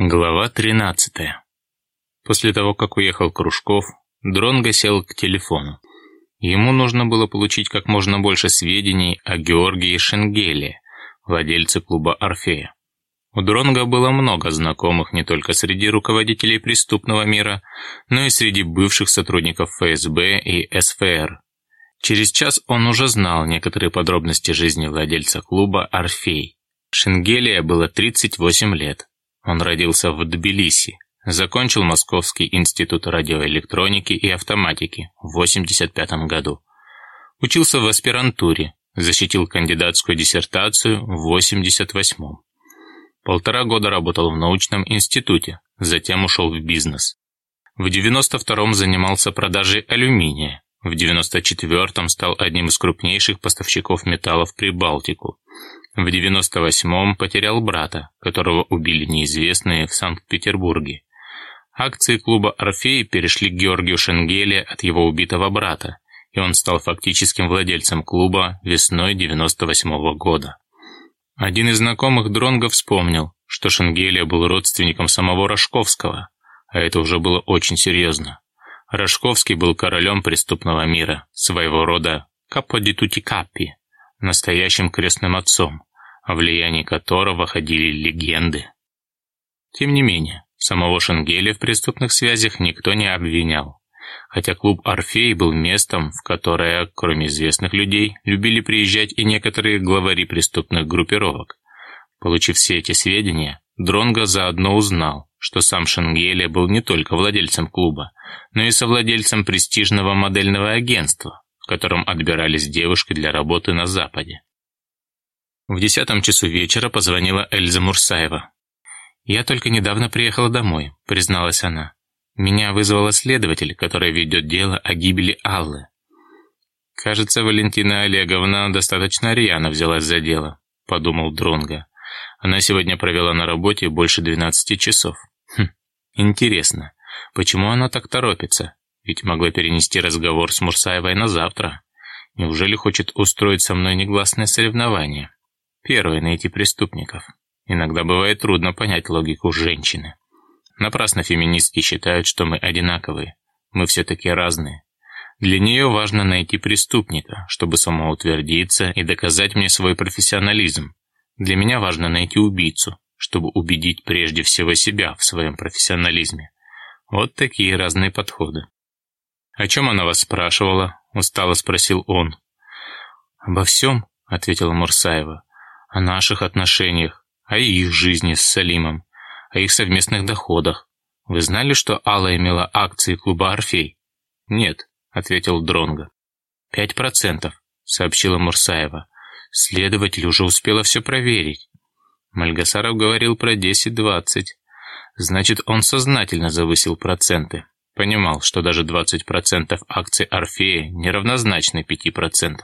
Глава 13. После того, как уехал Кружков, Дронго сел к телефону. Ему нужно было получить как можно больше сведений о Георгии Шенгеле, владельце клуба «Орфея». У Дронга было много знакомых не только среди руководителей преступного мира, но и среди бывших сотрудников ФСБ и СФР. Через час он уже знал некоторые подробности жизни владельца клуба «Орфей». Шенгелия было 38 лет. Он родился в Тбилиси, закончил Московский институт радиоэлектроники и автоматики в 1985 году. Учился в аспирантуре, защитил кандидатскую диссертацию в 1988. Полтора года работал в научном институте, затем ушел в бизнес. В 92-м занимался продажей алюминия, в 94-м стал одним из крупнейших поставщиков металлов при Балтику. В 98-м потерял брата, которого убили неизвестные в Санкт-Петербурге. Акции клуба «Орфей» перешли к Георгию Шенгеле от его убитого брата, и он стал фактическим владельцем клуба весной 98 -го года. Один из знакомых Дронга вспомнил, что Шенгелия был родственником самого Рожковского, а это уже было очень серьезно. Рожковский был королем преступного мира, своего рода капо-ди-тути-каппи, настоящим крестным отцом, о влиянии которого ходили легенды. Тем не менее, самого Шенгеля в преступных связях никто не обвинял, хотя клуб «Орфей» был местом, в которое, кроме известных людей, любили приезжать и некоторые главари преступных группировок. Получив все эти сведения, Дронго заодно узнал, что сам Шенгеля был не только владельцем клуба, но и совладельцем престижного модельного агентства, в котором отбирались девушки для работы на Западе. В десятом часу вечера позвонила Эльза Мурсаева. «Я только недавно приехала домой», — призналась она. «Меня вызвала следователь, который ведет дело о гибели Аллы». «Кажется, Валентина Олеговна достаточно рьяно взялась за дело», — подумал Дронга. «Она сегодня провела на работе больше двенадцати часов. Хм, интересно, почему она так торопится? Ведь могла перенести разговор с Мурсаевой на завтра. Неужели хочет устроить со мной негласное соревнование?» Первое – найти преступников. Иногда бывает трудно понять логику женщины. Напрасно феминистки считают, что мы одинаковые. Мы все таки разные. Для нее важно найти преступника, чтобы самоутвердиться и доказать мне свой профессионализм. Для меня важно найти убийцу, чтобы убедить прежде всего себя в своем профессионализме. Вот такие разные подходы. «О чем она вас спрашивала?» – устало спросил он. «Обо всем», – ответила Мурсаева о наших отношениях, о их жизни с Салимом, о их совместных доходах. Вы знали, что Алла имела акции клуба «Орфей»? Нет, ответил Дронго. Пять процентов, сообщила Мурсаева. Следователь уже успела все проверить. Мальгасаров говорил про 10-20. Значит, он сознательно завысил проценты. Понимал, что даже 20% акций Орфея неравнозначны 5%.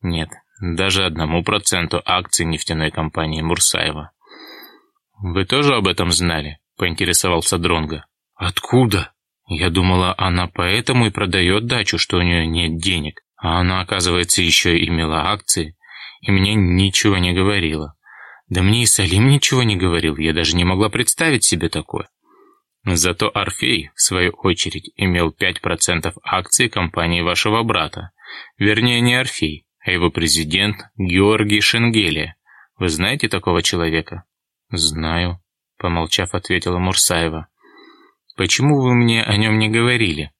Нет, даже одному проценту акций нефтяной компании Мурсаева. «Вы тоже об этом знали?» – поинтересовался Дронга. «Откуда?» Я думала, она поэтому и продает дачу, что у нее нет денег. А она, оказывается, еще имела акции. И мне ничего не говорила. Да мне и Салим ничего не говорил, я даже не могла представить себе такое. Зато Орфей, в свою очередь, имел 5% акций компании вашего брата. Вернее, не Орфей, а его президент Георгий Шенгелия. Вы знаете такого человека?» «Знаю», — помолчав, ответила Мурсаева. «Почему вы мне о нем не говорили?»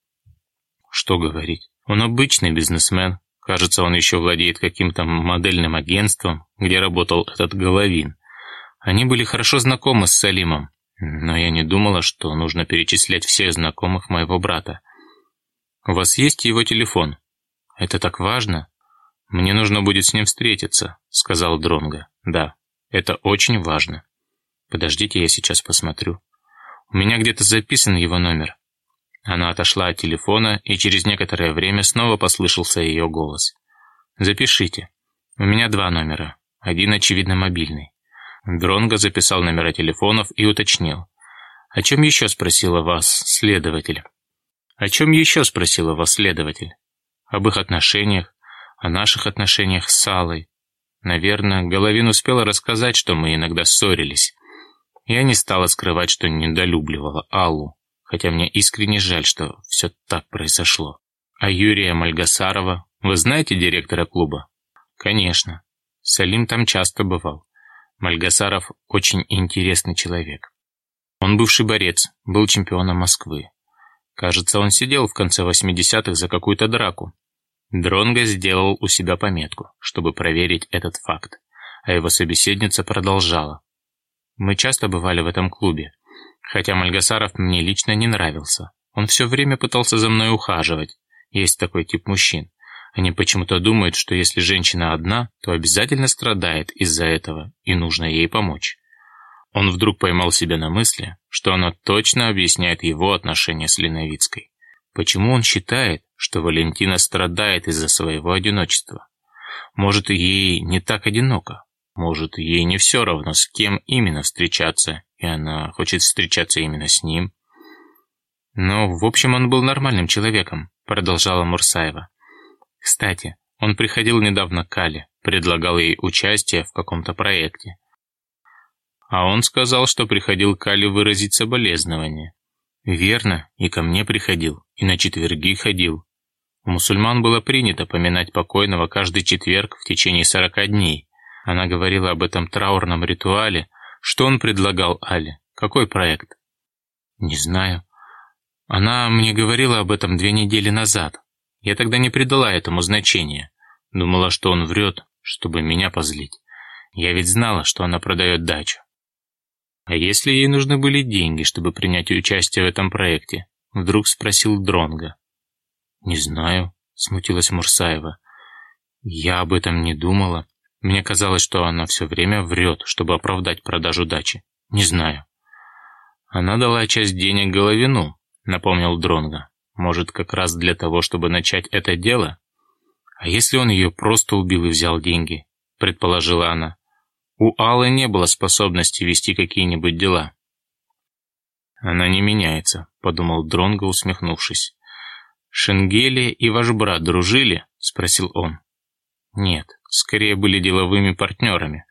«Что говорить? Он обычный бизнесмен. Кажется, он еще владеет каким-то модельным агентством, где работал этот Головин. Они были хорошо знакомы с Салимом, но я не думала, что нужно перечислять всех знакомых моего брата. У вас есть его телефон? Это так важно?» «Мне нужно будет с ним встретиться», — сказал Дронго. «Да, это очень важно. Подождите, я сейчас посмотрю. У меня где-то записан его номер». Она отошла от телефона, и через некоторое время снова послышался ее голос. «Запишите. У меня два номера. Один, очевидно, мобильный». Дронго записал номера телефонов и уточнил. «О чем еще?» — спросила вас следователь. «О чем еще?» — спросила вас следователь. «Об их отношениях, о наших отношениях с Аллой. Наверное, Головин успела рассказать, что мы иногда ссорились. Я не стала скрывать, что недолюбливала Аллу, хотя мне искренне жаль, что все так произошло. А Юрия Мальгасарова, вы знаете директора клуба? Конечно. Салим там часто бывал. Мальгасаров очень интересный человек. Он бывший борец, был чемпионом Москвы. Кажется, он сидел в конце 80-х за какую-то драку. Дронго сделал у себя пометку, чтобы проверить этот факт, а его собеседница продолжала. Мы часто бывали в этом клубе, хотя Мальгасаров мне лично не нравился. Он все время пытался за мной ухаживать. Есть такой тип мужчин. Они почему-то думают, что если женщина одна, то обязательно страдает из-за этого, и нужно ей помочь. Он вдруг поймал себя на мысли, что оно точно объясняет его отношения с Леновицкой. Почему он считает, что Валентина страдает из-за своего одиночества? Может, ей не так одиноко? Может, ей не все равно, с кем именно встречаться, и она хочет встречаться именно с ним? Но, в общем, он был нормальным человеком, продолжала Мурсаева. Кстати, он приходил недавно к Кале, предлагал ей участие в каком-то проекте. А он сказал, что приходил к Кале выразить соболезнования. Верно, и ко мне приходил, и на четверги ходил. У мусульман было принято поминать покойного каждый четверг в течение сорока дней. Она говорила об этом траурном ритуале. Что он предлагал Але? Какой проект? Не знаю. Она мне говорила об этом две недели назад. Я тогда не придала этому значения. Думала, что он врет, чтобы меня позлить. Я ведь знала, что она продает дачу. А если ей нужны были деньги, чтобы принять участие в этом проекте? Вдруг спросил Дронга. Не знаю, смутилась Мурсаева. Я об этом не думала. Мне казалось, что она все время врет, чтобы оправдать продажу дачи. Не знаю. Она дала часть денег Головину, напомнил Дронга. Может, как раз для того, чтобы начать это дело? А если он ее просто убил и взял деньги? Предположила она. У Аллы не было способности вести какие-нибудь дела. Она не меняется, подумал Дронго, усмехнувшись. Шенгелия и ваш брат дружили? Спросил он. Нет, скорее были деловыми партнерами.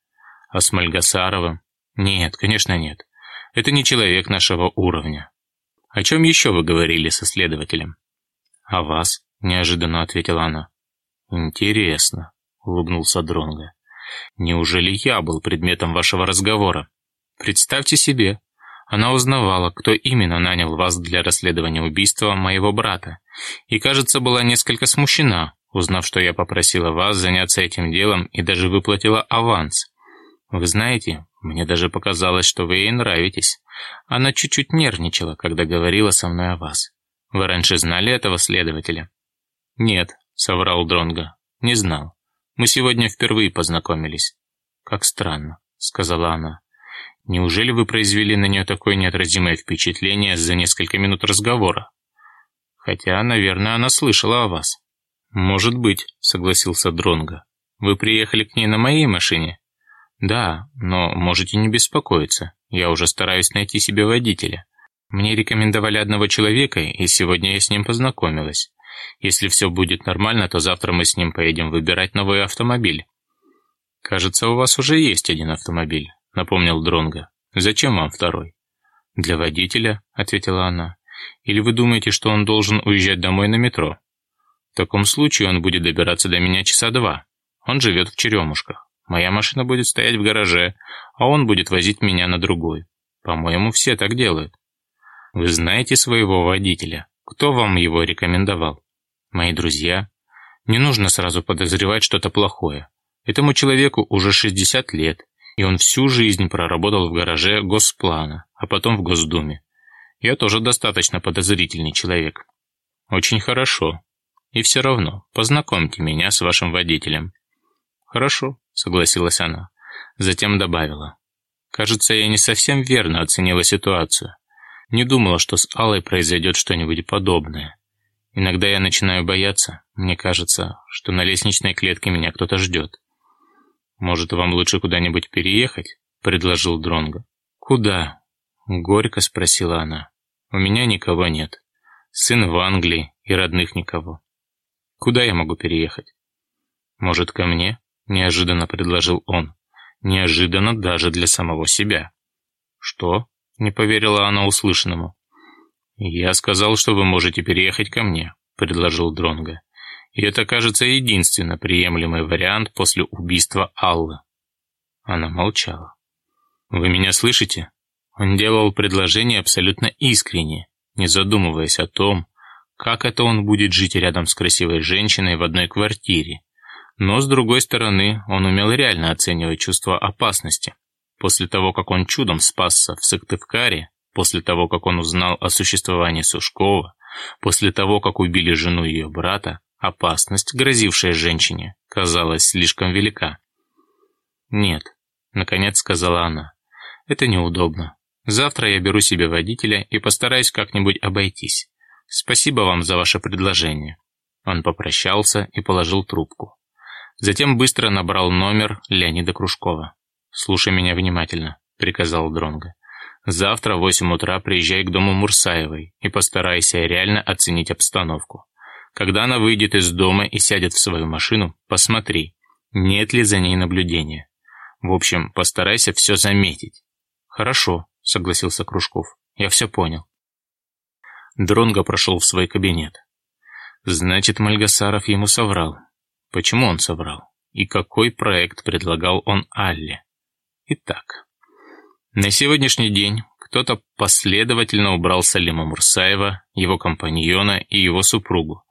А с Мальгасаровым? Нет, конечно нет. Это не человек нашего уровня. «О чем еще вы говорили со следователем?» «О вас», — неожиданно ответила она. «Интересно», — улыбнулся Дронго. «Неужели я был предметом вашего разговора? Представьте себе, она узнавала, кто именно нанял вас для расследования убийства моего брата, и, кажется, была несколько смущена, узнав, что я попросила вас заняться этим делом и даже выплатила аванс. Вы знаете, мне даже показалось, что вы ей нравитесь. Она чуть-чуть нервничала, когда говорила со мной о вас. Вы раньше знали этого следователя? Нет, соврал Дронга. Не знал. Мы сегодня впервые познакомились. Как странно, сказала она. Неужели вы произвели на нее такое неотразимое впечатление за несколько минут разговора? Хотя, наверное, она слышала о вас. Может быть, согласился Дронга. Вы приехали к ней на моей машине? Да, но можете не беспокоиться. Я уже стараюсь найти себе водителя. Мне рекомендовали одного человека, и сегодня я с ним познакомилась. Если все будет нормально, то завтра мы с ним поедем выбирать новый автомобиль. Кажется, у вас уже есть один автомобиль, напомнил Дронга. Зачем вам второй? Для водителя, ответила она. Или вы думаете, что он должен уезжать домой на метро? В таком случае он будет добираться до меня часа два. Он живет в Черемушках. Моя машина будет стоять в гараже, а он будет возить меня на другой. По-моему, все так делают. Вы знаете своего водителя? Кто вам его рекомендовал? Мои друзья. Не нужно сразу подозревать что-то плохое. Этому человеку уже 60 лет, и он всю жизнь проработал в гараже Госплана, а потом в Госдуме. Я тоже достаточно подозрительный человек. Очень хорошо. И все равно, познакомьте меня с вашим водителем. Хорошо, согласилась она. Затем добавила. Кажется, я не совсем верно оценила ситуацию. Не думала, что с Аллой произойдет что-нибудь подобное. Иногда я начинаю бояться. Мне кажется, что на лестничной клетке меня кто-то ждет. «Может, вам лучше куда-нибудь переехать?» — предложил Дронго. «Куда?» — горько спросила она. «У меня никого нет. Сын в Англии и родных никого. Куда я могу переехать?» «Может, ко мне?» — неожиданно предложил он. Неожиданно даже для самого себя. «Что?» — не поверила она услышанному. «Я сказал, что вы можете переехать ко мне», — предложил Дронго. «И это, кажется, единственно приемлемый вариант после убийства Аллы». Она молчала. «Вы меня слышите?» Он делал предложение абсолютно искренне, не задумываясь о том, как это он будет жить рядом с красивой женщиной в одной квартире. Но, с другой стороны, он умел реально оценивать чувство опасности. После того, как он чудом спасся в Сыктывкаре, после того, как он узнал о существовании Сушкова, после того, как убили жену ее брата, опасность, грозившая женщине, казалась слишком велика. «Нет», — наконец сказала она, — «это неудобно. Завтра я беру себе водителя и постараюсь как-нибудь обойтись. Спасибо вам за ваше предложение». Он попрощался и положил трубку. Затем быстро набрал номер Леонида Кружкова. «Слушай меня внимательно», — приказал Дронго. «Завтра в восемь утра приезжай к дому Мурсаевой и постарайся реально оценить обстановку. Когда она выйдет из дома и сядет в свою машину, посмотри, нет ли за ней наблюдения. В общем, постарайся все заметить». «Хорошо», — согласился Кружков. «Я все понял». Дронго прошел в свой кабинет. Значит, Мальгасаров ему соврал. Почему он соврал? И какой проект предлагал он Алле? Итак, на сегодняшний день кто-то последовательно убрал Салима Мурсаева, его компаньона и его супругу.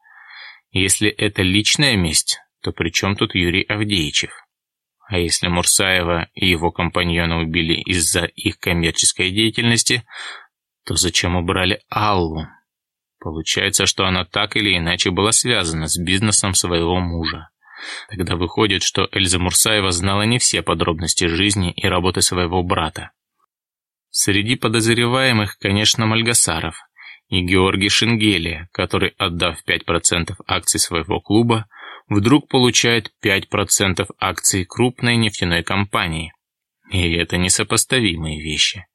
Если это личная месть, то при чем тут Юрий Авдеичев? А если Мурсаева и его компаньона убили из-за их коммерческой деятельности, то зачем убрали Аллу? Получается, что она так или иначе была связана с бизнесом своего мужа. Тогда выходит, что Эльза Мурсаева знала не все подробности жизни и работы своего брата. Среди подозреваемых, конечно, Мальгасаров и Георгий Шенгелия, который, отдав 5% акций своего клуба, вдруг получает 5% акций крупной нефтяной компании. И это несопоставимые вещи.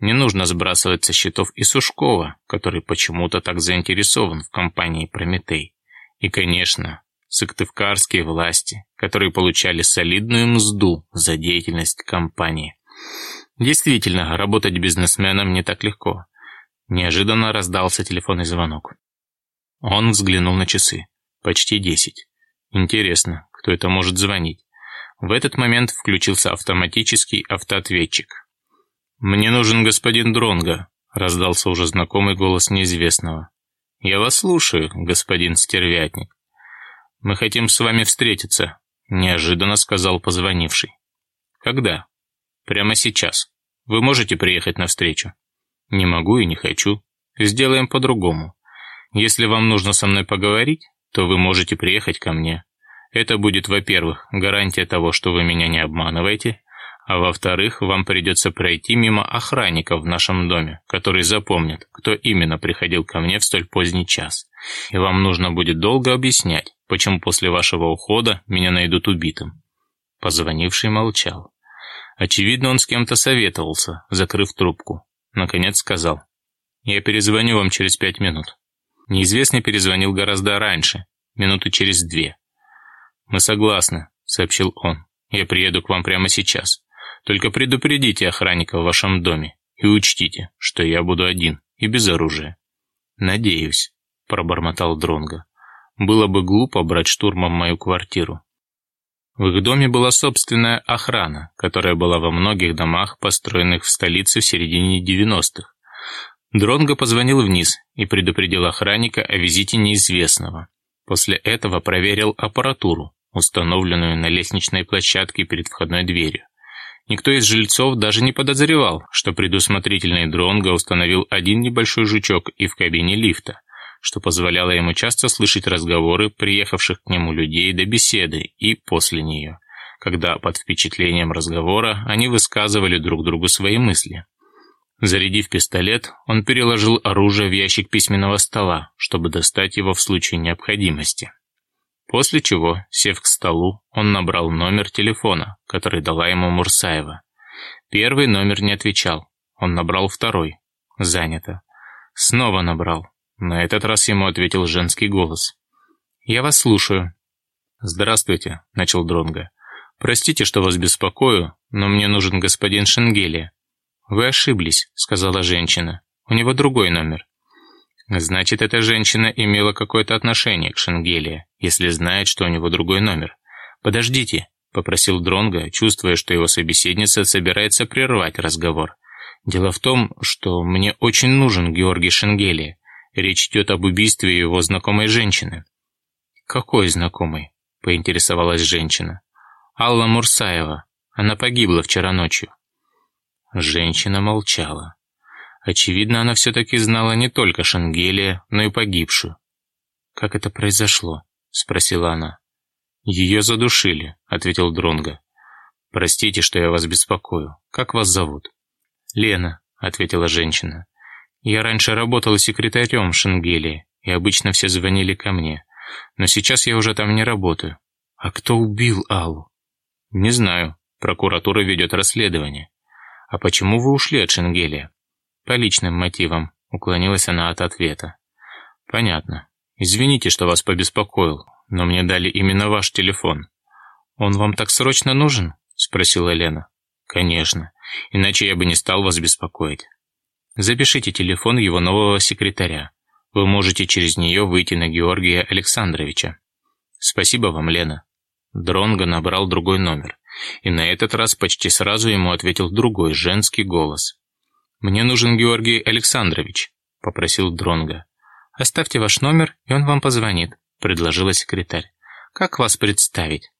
Не нужно сбрасывать со счетов и Сушкова, который почему-то так заинтересован в компании «Прометей». И, конечно, сыктывкарские власти, которые получали солидную мзду за деятельность компании. Действительно, работать бизнесменом не так легко. Неожиданно раздался телефонный звонок. Он взглянул на часы. Почти десять. Интересно, кто это может звонить? В этот момент включился автоматический автоответчик. «Мне нужен господин Дронга», — раздался уже знакомый голос неизвестного. «Я вас слушаю, господин стервятник». «Мы хотим с вами встретиться», — неожиданно сказал позвонивший. «Когда?» «Прямо сейчас. Вы можете приехать навстречу?» «Не могу и не хочу. Сделаем по-другому. Если вам нужно со мной поговорить, то вы можете приехать ко мне. Это будет, во-первых, гарантия того, что вы меня не обманываете, а во-вторых, вам придется пройти мимо охранников в нашем доме, которые запомнят, кто именно приходил ко мне в столь поздний час. И вам нужно будет долго объяснять, почему после вашего ухода меня найдут убитым». Позвонивший молчал. Очевидно, он с кем-то советовался, закрыв трубку. Наконец сказал. «Я перезвоню вам через пять минут». Неизвестный перезвонил гораздо раньше, минуты через две. «Мы согласны», — сообщил он. «Я приеду к вам прямо сейчас». Только предупредите охранника в вашем доме и учтите, что я буду один и без оружия». «Надеюсь», — пробормотал Дронго. «Было бы глупо брать штурмом мою квартиру». В их доме была собственная охрана, которая была во многих домах, построенных в столице в середине 90-х. Дронго позвонил вниз и предупредил охранника о визите неизвестного. После этого проверил аппаратуру, установленную на лестничной площадке перед входной дверью. Никто из жильцов даже не подозревал, что предусмотрительный Дронго установил один небольшой жучок и в кабине лифта, что позволяло ему часто слышать разговоры приехавших к нему людей до беседы и после нее, когда под впечатлением разговора они высказывали друг другу свои мысли. Зарядив пистолет, он переложил оружие в ящик письменного стола, чтобы достать его в случае необходимости. После чего, сев к столу, он набрал номер телефона, который дала ему Мурсаева. Первый номер не отвечал. Он набрал второй. Занято. Снова набрал. На этот раз ему ответил женский голос. «Я вас слушаю». «Здравствуйте», — начал Дронго. «Простите, что вас беспокою, но мне нужен господин Шенгелия». «Вы ошиблись», — сказала женщина. «У него другой номер». Значит, эта женщина имела какое-то отношение к Шенгелия, если знает, что у него другой номер. «Подождите», — попросил Дронга, чувствуя, что его собеседница собирается прервать разговор. «Дело в том, что мне очень нужен Георгий Шенгелия. Речь идет об убийстве его знакомой женщины». «Какой знакомой?» — поинтересовалась женщина. «Алла Мурсаева. Она погибла вчера ночью». Женщина молчала. Очевидно, она все-таки знала не только Шангелия, но и погибшую. «Как это произошло?» — спросила она. «Ее задушили», — ответил Дронго. «Простите, что я вас беспокою. Как вас зовут?» «Лена», — ответила женщина. «Я раньше работала секретарем в Шенгелии, и обычно все звонили ко мне. Но сейчас я уже там не работаю. А кто убил Аллу?» «Не знаю. Прокуратура ведет расследование». «А почему вы ушли от Шенгелия?» «По личным мотивам», — уклонилась она от ответа. «Понятно. Извините, что вас побеспокоил, но мне дали именно ваш телефон». «Он вам так срочно нужен?» — спросила Лена. «Конечно. Иначе я бы не стал вас беспокоить. Запишите телефон его нового секретаря. Вы можете через нее выйти на Георгия Александровича. Спасибо вам, Лена». Дронго набрал другой номер. И на этот раз почти сразу ему ответил другой женский голос. «Мне нужен Георгий Александрович», — попросил Дронга. «Оставьте ваш номер, и он вам позвонит», — предложила секретарь. «Как вас представить?»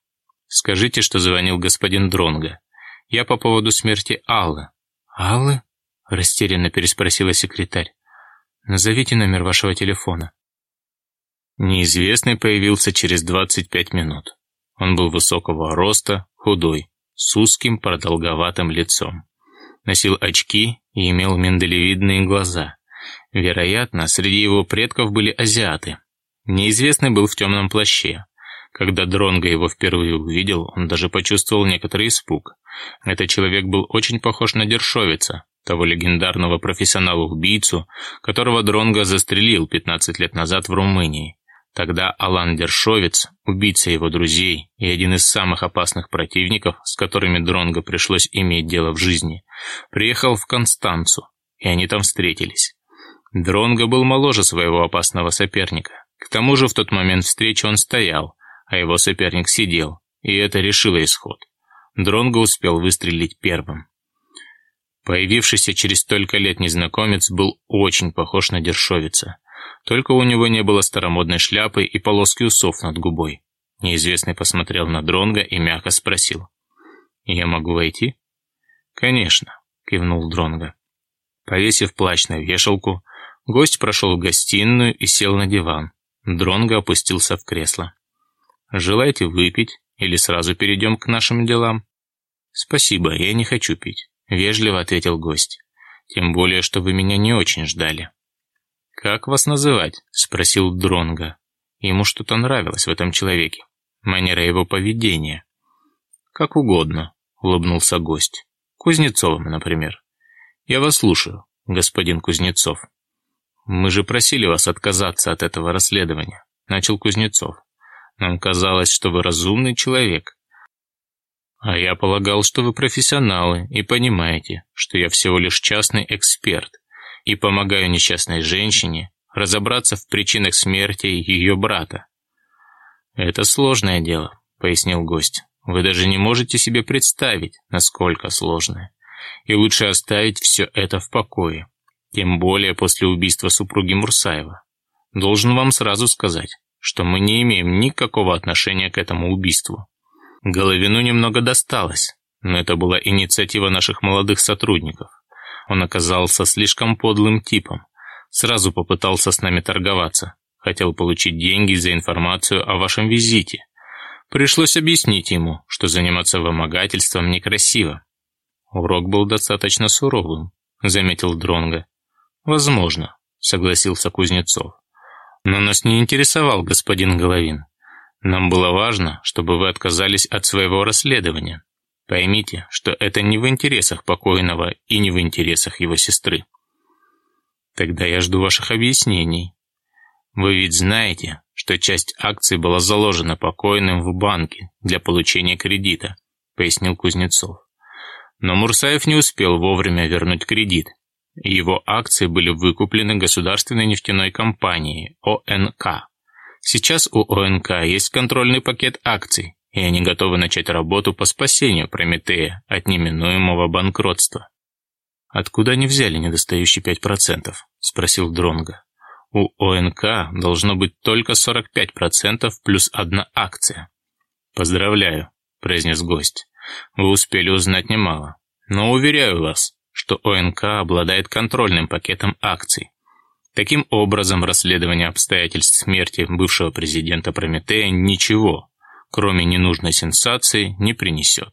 «Скажите, что звонил господин Дронга. Я по поводу смерти Аллы». «Аллы?» — растерянно переспросила секретарь. «Назовите номер вашего телефона». Неизвестный появился через 25 минут. Он был высокого роста, худой, с узким продолговатым лицом. Носил очки и имел миндалевидные глаза. Вероятно, среди его предков были азиаты. Неизвестный был в темном плаще. Когда Дронго его впервые увидел, он даже почувствовал некоторый испуг. Этот человек был очень похож на Дершовица, того легендарного профессионала-убийцу, которого Дронго застрелил 15 лет назад в Румынии. Тогда Алан Дершовец, убийца его друзей и один из самых опасных противников, с которыми Дронго пришлось иметь дело в жизни, приехал в Констанцу, и они там встретились. Дронго был моложе своего опасного соперника. К тому же в тот момент встречи он стоял, а его соперник сидел, и это решило исход. Дронго успел выстрелить первым. Появившийся через столько лет незнакомец был очень похож на Дершовица. Только у него не было старомодной шляпы и полоски усов над губой. Неизвестный посмотрел на Дронга и мягко спросил. «Я могу войти?» «Конечно», — кивнул Дронга. Повесив плащ на вешалку, гость прошел в гостиную и сел на диван. Дронго опустился в кресло. «Желаете выпить или сразу перейдем к нашим делам?» «Спасибо, я не хочу пить», — вежливо ответил гость. «Тем более, что вы меня не очень ждали». «Как вас называть?» — спросил Дронга. Ему что-то нравилось в этом человеке. Манера его поведения. «Как угодно», — улыбнулся гость. «Кузнецовым, например». «Я вас слушаю, господин Кузнецов». «Мы же просили вас отказаться от этого расследования», — начал Кузнецов. «Нам казалось, что вы разумный человек». «А я полагал, что вы профессионалы и понимаете, что я всего лишь частный эксперт, и помогаю несчастной женщине разобраться в причинах смерти ее брата. «Это сложное дело», — пояснил гость. «Вы даже не можете себе представить, насколько сложное. И лучше оставить все это в покое, тем более после убийства супруги Мурсаева. Должен вам сразу сказать, что мы не имеем никакого отношения к этому убийству. Головину немного досталось, но это была инициатива наших молодых сотрудников. Он оказался слишком подлым типом. Сразу попытался с нами торговаться. Хотел получить деньги за информацию о вашем визите. Пришлось объяснить ему, что заниматься вымогательством некрасиво. Урок был достаточно суровым, заметил Дронга. Возможно, согласился Кузнецов. Но нас не интересовал господин Головин. Нам было важно, чтобы вы отказались от своего расследования. Поймите, что это не в интересах покойного и не в интересах его сестры. Тогда я жду ваших объяснений. Вы ведь знаете, что часть акций была заложена покойным в банке для получения кредита, пояснил Кузнецов. Но Мурсаев не успел вовремя вернуть кредит. Его акции были выкуплены государственной нефтяной компанией ОНК. Сейчас у ОНК есть контрольный пакет акций, и они готовы начать работу по спасению Прометея от неминуемого банкротства. «Откуда они взяли недостающие 5%?» – спросил Дронга. «У ОНК должно быть только 45% плюс одна акция». «Поздравляю», – произнес гость. «Вы успели узнать немало. Но уверяю вас, что ОНК обладает контрольным пакетом акций. Таким образом, расследование обстоятельств смерти бывшего президента Прометея ничего, кроме ненужной сенсации, не принесет.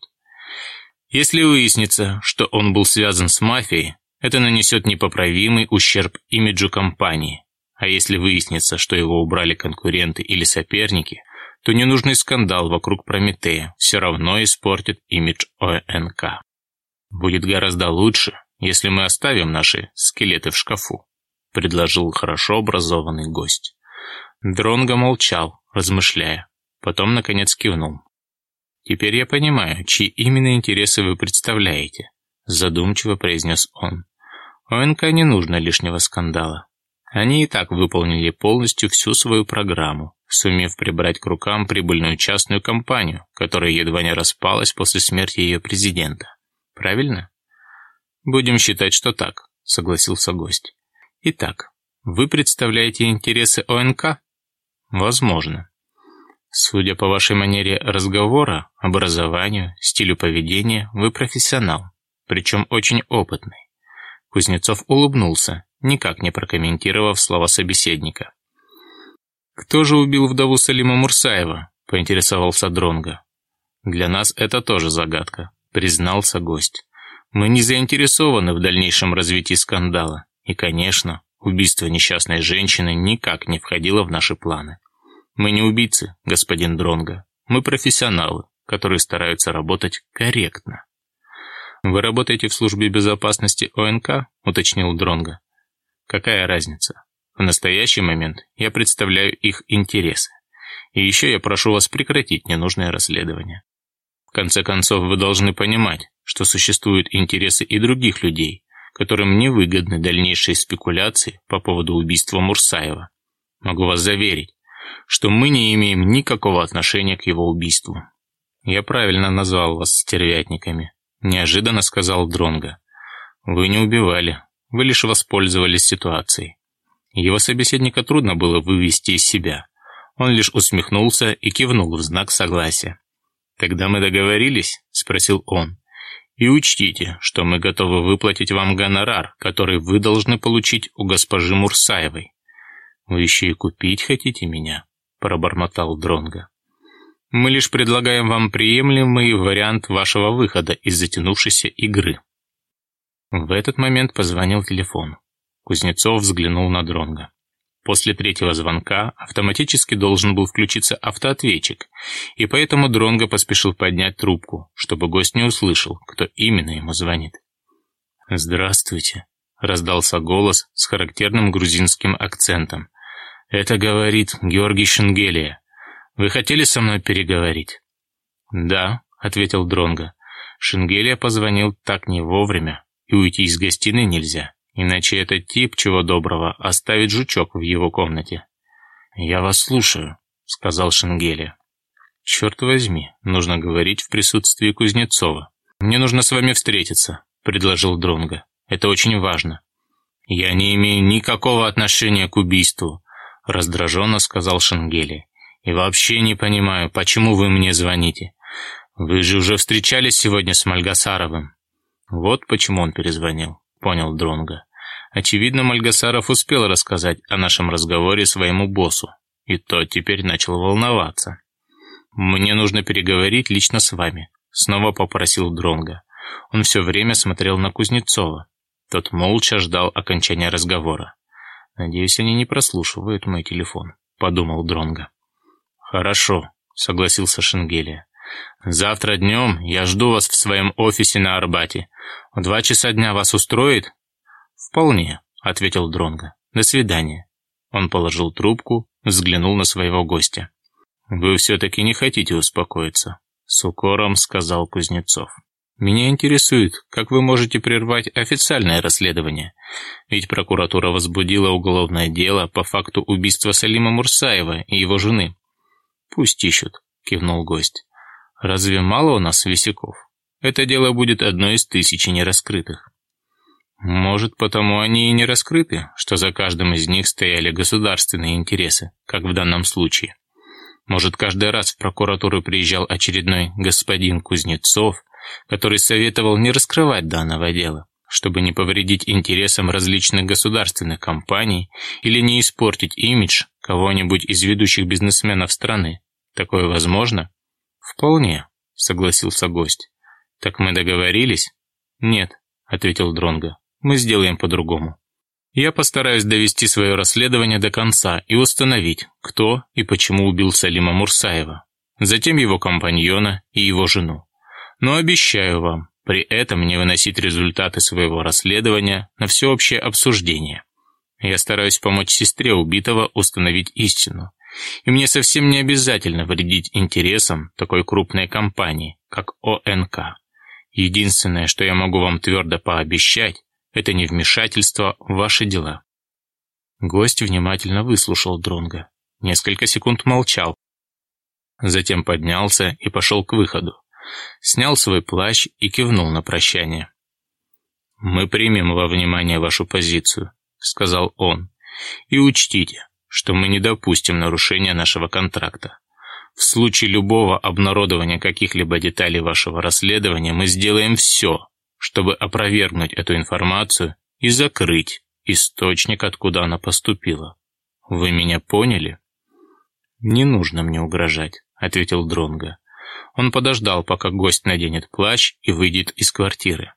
Если выяснится, что он был связан с мафией, это нанесет непоправимый ущерб имиджу компании. А если выяснится, что его убрали конкуренты или соперники, то ненужный скандал вокруг Прометея все равно испортит имидж ОНК. Будет гораздо лучше, если мы оставим наши скелеты в шкафу», — предложил хорошо образованный гость. Дронго молчал, размышляя, потом, наконец, кивнул. «Теперь я понимаю, чьи именно интересы вы представляете», — задумчиво произнес он. «ОНК не нужно лишнего скандала. Они и так выполнили полностью всю свою программу, сумев прибрать к рукам прибыльную частную компанию, которая едва не распалась после смерти ее президента. Правильно? Будем считать, что так, согласился гость. Итак, вы представляете интересы ОНК? Возможно. Судя по вашей манере разговора, образованию, стилю поведения, вы профессионал, причем очень опытный. Кузнецов улыбнулся, никак не прокомментировав слова собеседника. «Кто же убил вдову Салима Мурсаева?» – поинтересовался Дронга. «Для нас это тоже загадка признался гость. Мы не заинтересованы в дальнейшем развитии скандала. И, конечно, убийство несчастной женщины никак не входило в наши планы. Мы не убийцы, господин Дронга. Мы профессионалы, которые стараются работать корректно. Вы работаете в службе безопасности ОНК, уточнил Дронга. Какая разница? В настоящий момент я представляю их интересы. И еще я прошу вас прекратить ненужное расследование. В конце концов, вы должны понимать, что существуют интересы и других людей, которым не выгодны дальнейшие спекуляции по поводу убийства Мурсаева. Могу вас заверить, что мы не имеем никакого отношения к его убийству. Я правильно назвал вас стервятниками, неожиданно сказал Дронга. Вы не убивали, вы лишь воспользовались ситуацией. Его собеседника трудно было вывести из себя. Он лишь усмехнулся и кивнул в знак согласия. «Тогда мы договорились?» – спросил он. «И учтите, что мы готовы выплатить вам гонорар, который вы должны получить у госпожи Мурсаевой». «Вы еще и купить хотите меня?» – пробормотал Дронга. «Мы лишь предлагаем вам приемлемый вариант вашего выхода из затянувшейся игры». В этот момент позвонил телефон. Кузнецов взглянул на Дронга. После третьего звонка автоматически должен был включиться автоответчик, и поэтому Дронго поспешил поднять трубку, чтобы гость не услышал, кто именно ему звонит. «Здравствуйте», — раздался голос с характерным грузинским акцентом. «Это говорит Георгий Шенгелия. Вы хотели со мной переговорить?» «Да», — ответил Дронго. Шенгелия позвонил так не вовремя, и уйти из гостиной нельзя. Иначе этот тип, чего доброго, оставит жучок в его комнате. «Я вас слушаю», — сказал Шенгелия. «Черт возьми, нужно говорить в присутствии Кузнецова. Мне нужно с вами встретиться», — предложил Дронга. «Это очень важно». «Я не имею никакого отношения к убийству», — раздраженно сказал Шенгелия. «И вообще не понимаю, почему вы мне звоните. Вы же уже встречались сегодня с Мальгасаровым». Вот почему он перезвонил понял Дронга. Очевидно, Мальгасаров успел рассказать о нашем разговоре своему боссу, и тот теперь начал волноваться. «Мне нужно переговорить лично с вами», — снова попросил Дронга. Он все время смотрел на Кузнецова. Тот молча ждал окончания разговора. «Надеюсь, они не прослушивают мой телефон», — подумал Дронга. «Хорошо», — согласился Шенгелия. Завтра днем я жду вас в своем офисе на Арбате. В два часа дня вас устроит?» «Вполне», — ответил Дронго. «До свидания». Он положил трубку, взглянул на своего гостя. «Вы все-таки не хотите успокоиться», — с укором сказал Кузнецов. Меня интересует, как вы можете прервать официальное расследование. Ведь прокуратура возбудила уголовное дело по факту убийства Салима Мурсаева и его жены. Пусть ищут, кивнул гость. Разве мало у нас висяков? Это дело будет одной из тысячи нераскрытых. Может, потому они и не раскрыты, что за каждым из них стояли государственные интересы, как в данном случае. Может, каждый раз в прокуратуру приезжал очередной господин Кузнецов, который советовал не раскрывать данного дела, чтобы не повредить интересам различных государственных компаний или не испортить имидж кого-нибудь из ведущих бизнесменов страны. Такое возможно? Вполне, согласился гость. Так мы договорились? Нет, ответил Дронго. Мы сделаем по-другому. Я постараюсь довести свое расследование до конца и установить, кто и почему убил Салима Мурсаева, затем его компаньона и его жену. Но обещаю вам, при этом не выносить результаты своего расследования на всеобщее обсуждение. Я стараюсь помочь сестре убитого установить истину. И мне совсем не обязательно вредить интересам такой крупной компании, как ОНК. Единственное, что я могу вам твердо пообещать, это не вмешательство в ваши дела. Гость внимательно выслушал Дронга, несколько секунд молчал, затем поднялся и пошел к выходу снял свой плащ и кивнул на прощание. «Мы примем во внимание вашу позицию», — сказал он. «И учтите, что мы не допустим нарушения нашего контракта. В случае любого обнародования каких-либо деталей вашего расследования мы сделаем все, чтобы опровергнуть эту информацию и закрыть источник, откуда она поступила. Вы меня поняли?» «Не нужно мне угрожать», — ответил Дронго. Он подождал, пока гость наденет плащ и выйдет из квартиры.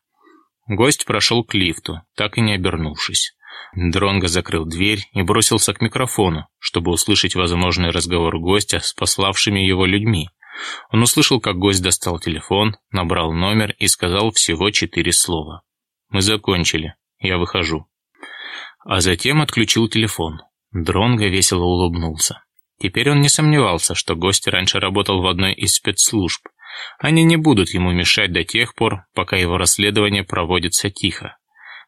Гость прошел к лифту, так и не обернувшись. Дронго закрыл дверь и бросился к микрофону, чтобы услышать возможный разговор гостя с пославшими его людьми. Он услышал, как гость достал телефон, набрал номер и сказал всего четыре слова. «Мы закончили. Я выхожу». А затем отключил телефон. Дронго весело улыбнулся. Теперь он не сомневался, что гость раньше работал в одной из спецслужб. Они не будут ему мешать до тех пор, пока его расследование проводится тихо.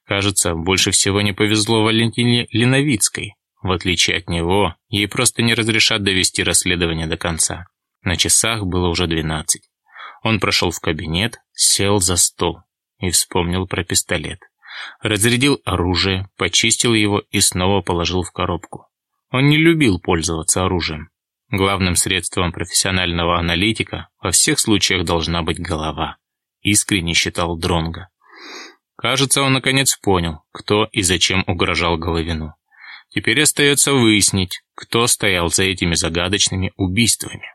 Кажется, больше всего не повезло Валентине Леновицкой. В отличие от него, ей просто не разрешат довести расследование до конца. На часах было уже двенадцать. Он прошел в кабинет, сел за стол и вспомнил про пистолет. Разрядил оружие, почистил его и снова положил в коробку. Он не любил пользоваться оружием. Главным средством профессионального аналитика во всех случаях должна быть голова. Искренне считал Дронга. Кажется, он наконец понял, кто и зачем угрожал Головину. Теперь остается выяснить, кто стоял за этими загадочными убийствами.